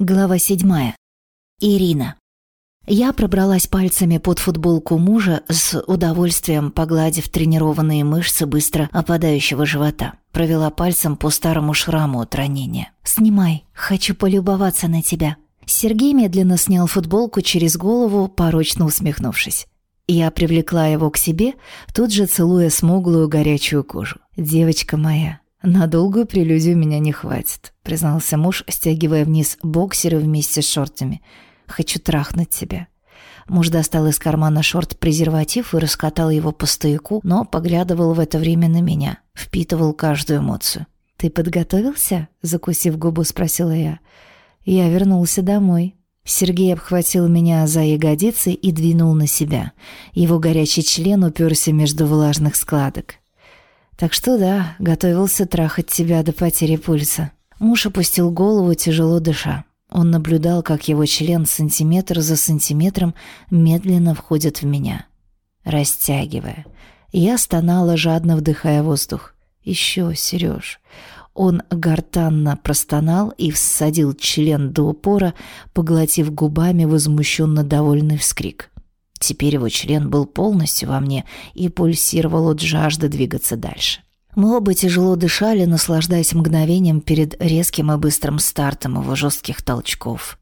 Глава седьмая. Ирина. Я пробралась пальцами под футболку мужа с удовольствием, погладив тренированные мышцы быстро опадающего живота. Провела пальцем по старому шраму от ранения. «Снимай, хочу полюбоваться на тебя». Сергей медленно снял футболку через голову, порочно усмехнувшись. Я привлекла его к себе, тут же целуя смуглую горячую кожу. «Девочка моя, «На долгую прелюдию меня не хватит», — признался муж, стягивая вниз боксеры вместе с шортами. «Хочу трахнуть тебя». Муж достал из кармана шорт презерватив и раскатал его по стояку, но поглядывал в это время на меня, впитывал каждую эмоцию. «Ты подготовился?» — закусив губу, спросила я. «Я вернулся домой». Сергей обхватил меня за ягодицы и двинул на себя. Его горячий член уперся между влажных складок. Так что да, готовился трахать тебя до потери пульса. Муж опустил голову, тяжело дыша. Он наблюдал, как его член сантиметр за сантиметром медленно входит в меня, растягивая. Я стонала, жадно вдыхая воздух. «Еще, Сереж». Он гортанно простонал и всадил член до упора, поглотив губами возмущенно довольный вскрик. Теперь его член был полностью во мне и пульсировал от жажды двигаться дальше. Мы оба тяжело дышали, наслаждаясь мгновением перед резким и быстрым стартом его жестких толчков.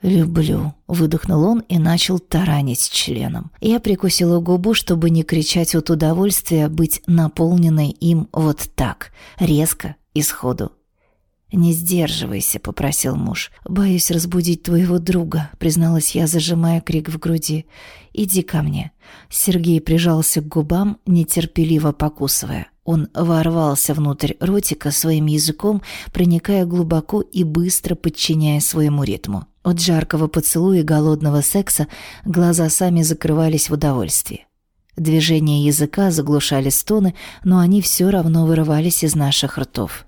«Люблю», — выдохнул он и начал таранить членом. Я прикусила губу, чтобы не кричать от удовольствия быть наполненной им вот так, резко и сходу. «Не сдерживайся», — попросил муж. «Боюсь разбудить твоего друга», — призналась я, зажимая крик в груди. «Иди ко мне». Сергей прижался к губам, нетерпеливо покусывая. Он ворвался внутрь ротика своим языком, проникая глубоко и быстро подчиняя своему ритму. От жаркого поцелуя и голодного секса глаза сами закрывались в удовольствии. Движения языка заглушали стоны, но они все равно вырывались из наших ртов.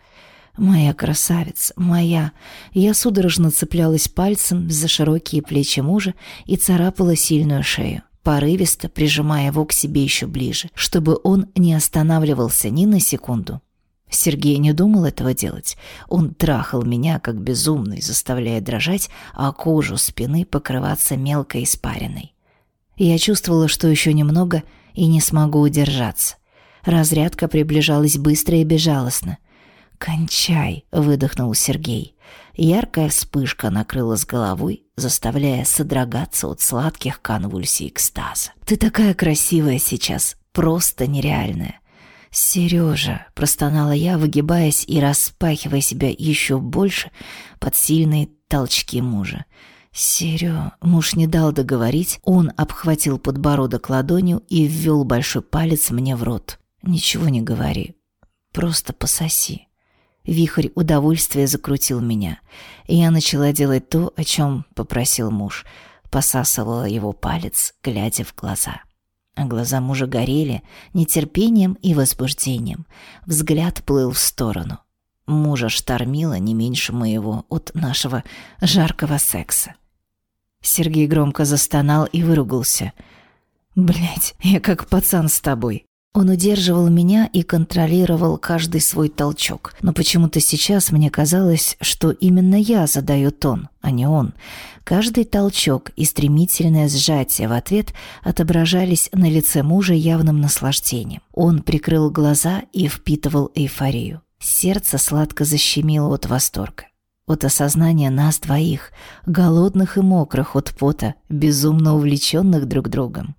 Моя красавица, моя. Я судорожно цеплялась пальцем за широкие плечи мужа и царапала сильную шею, порывисто прижимая его к себе еще ближе, чтобы он не останавливался ни на секунду. Сергей не думал этого делать. Он трахал меня как безумный, заставляя дрожать, а кожу спины покрываться мелкой испариной. Я чувствовала, что еще немного и не смогу удержаться. Разрядка приближалась быстро и безжалостно. «Кончай!» — выдохнул Сергей. Яркая вспышка накрыла с головой, заставляя содрогаться от сладких конвульсий экстаза. «Ты такая красивая сейчас, просто нереальная!» «Сережа!» — простонала я, выгибаясь и распахивая себя еще больше под сильные толчки мужа. «Серё...» Муж не дал договорить, он обхватил подбородок ладонью и ввел большой палец мне в рот. «Ничего не говори, просто пососи». Вихрь удовольствия закрутил меня, и я начала делать то, о чем попросил муж. Посасывала его палец, глядя в глаза. А глаза мужа горели нетерпением и возбуждением. Взгляд плыл в сторону. Мужа штормило не меньше моего от нашего жаркого секса. Сергей громко застонал и выругался. «Блядь, я как пацан с тобой. Он удерживал меня и контролировал каждый свой толчок. Но почему-то сейчас мне казалось, что именно я задаю тон, а не он. Каждый толчок и стремительное сжатие в ответ отображались на лице мужа явным наслаждением. Он прикрыл глаза и впитывал эйфорию. Сердце сладко защемило от восторга. От осознания нас двоих, голодных и мокрых от пота, безумно увлеченных друг другом.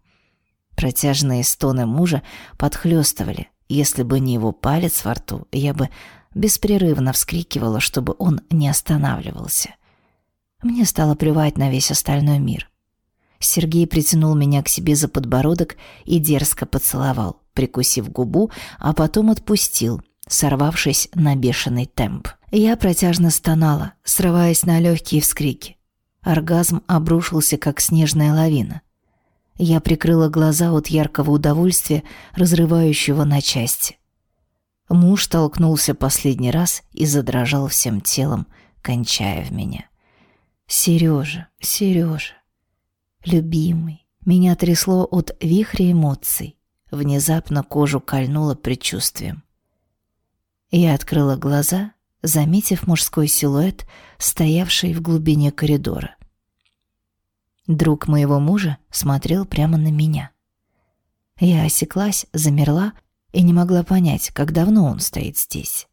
Протяжные стоны мужа подхлёстывали. Если бы не его палец во рту, я бы беспрерывно вскрикивала, чтобы он не останавливался. Мне стало плевать на весь остальной мир. Сергей притянул меня к себе за подбородок и дерзко поцеловал, прикусив губу, а потом отпустил, сорвавшись на бешеный темп. Я протяжно стонала, срываясь на легкие вскрики. Оргазм обрушился, как снежная лавина. Я прикрыла глаза от яркого удовольствия, разрывающего на части. Муж толкнулся последний раз и задрожал всем телом, кончая в меня. «Сережа, Сережа, любимый». Меня трясло от вихря эмоций. Внезапно кожу кольнуло предчувствием. Я открыла глаза, заметив мужской силуэт, стоявший в глубине коридора. Друг моего мужа смотрел прямо на меня. Я осеклась, замерла и не могла понять, как давно он стоит здесь.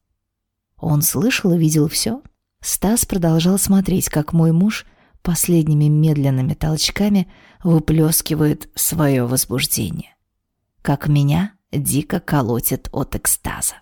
Он слышал и видел все. Стас продолжал смотреть, как мой муж последними медленными толчками выплескивает свое возбуждение. Как меня дико колотит от экстаза.